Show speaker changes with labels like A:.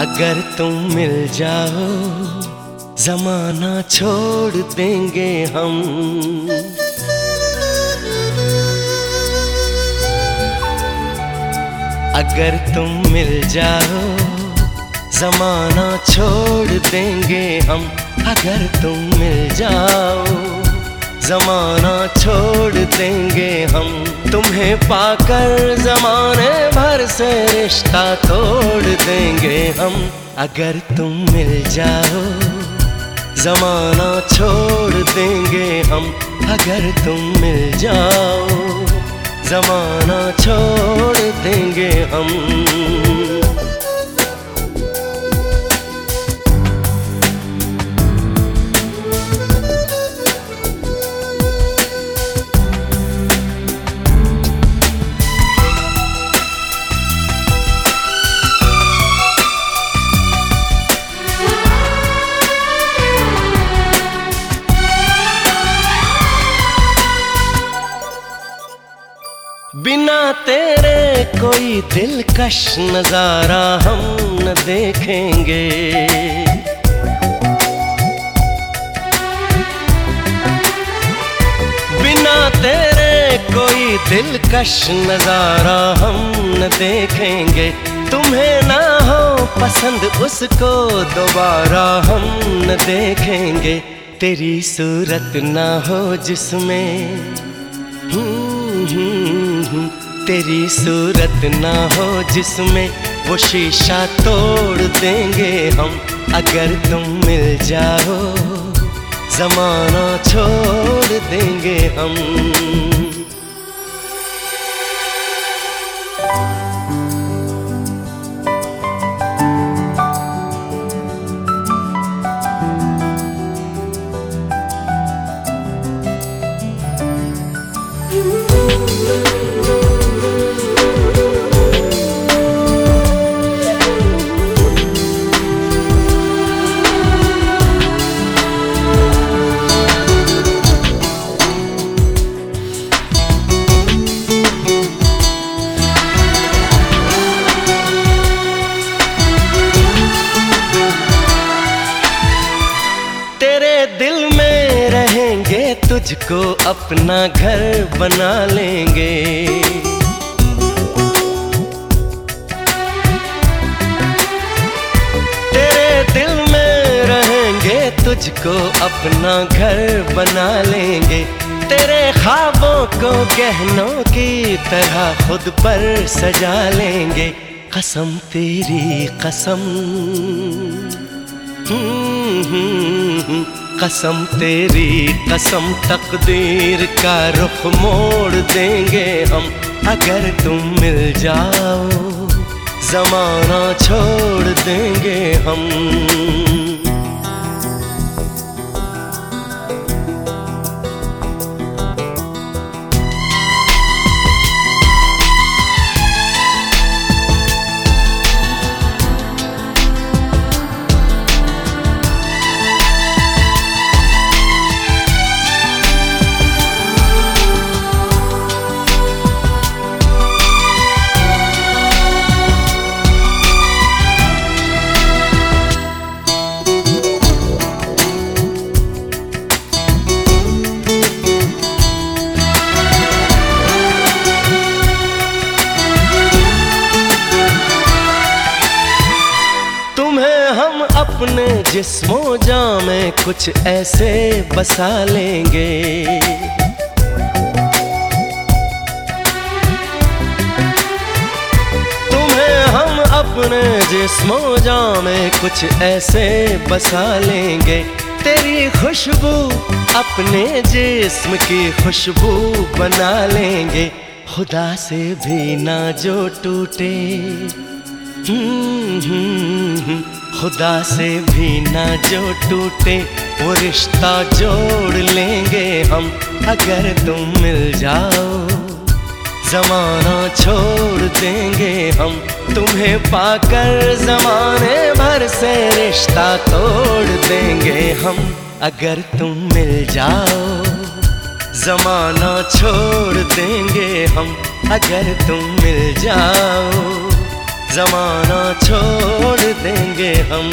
A: अगर तुम मिल जाओ, जमाना छोड़ देंगे हम। अगर तुम मिल जाओ, जमाना छोड़ देंगे हम। अगर तुम मिल जाओ जमाना छोड़ देंगे हम। तुम्हें पाकर जमाने भर से रिश्ता तोड़ देंगे हम। अगर तुम मिल जाओ, जमाना छोड़ देंगे हम। अगर तुम मिल जाओ, जमाना छोड़ देंगे हम। तेरे कोई दिलकश नज़ारा हम न देखेंगे। बिना तेरे कोई दिलकश नज़ारा हम न देखेंगे। तुम्हें ना हो पसंद उसको दोबारा हम न देखेंगे। तेरी सूरत ना हो जिसमें हम्म, हम्म, हम्म, तेरी सूरत ना हो जिसमें वो शीशा तोड़ देंगे हम। अगर तुम मिल जाओ, जमाना छोड़ देंगे हम। तेरे तुझको अपना घर बना लेंगे। तेरे दिल में रहेंगे तुझको अपना घर बना लेंगे। तेरे ख्वाबों को गहनों की तरह खुद पर सजा लेंगे। कसम तेरी कसम। हम्म, हम्म, हम्म, कसम, तेरी कसम तकदीर का रुख मोड़ देंगे हम। अगर तुम मिल जाओ, जमाना छोड़ देंगे हम। हम अपने जिस्मो जा में कुछ ऐसे बसा लेंगे। तुम्हें हम अपने जिस्मो जा में कुछ ऐसे बसा लेंगे। तेरी खुशबू अपने जिस्म की खुशबू बना लेंगे। खुदा से भी ना जो टूटे। खुदा से भी ना जो टूटे, वो रिश्ता जोड़ लेंगे हम, अगर तुम मिल जाओ। जमाना छोड़ देंगे हम, तुम्हें पाकर जमाने भर से रिश्ता तोड़ देंगे हम, अगर तुम मिल जाओ। जमाना छोड़ देंगे हम, अगर तुम मिल जाओ। जमाना छोड़ देंगे हम।